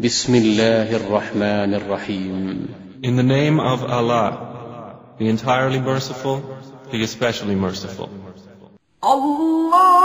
بسم الله الرحمن الرحيم In the name of Allah, the entirely merciful, the especially merciful. الله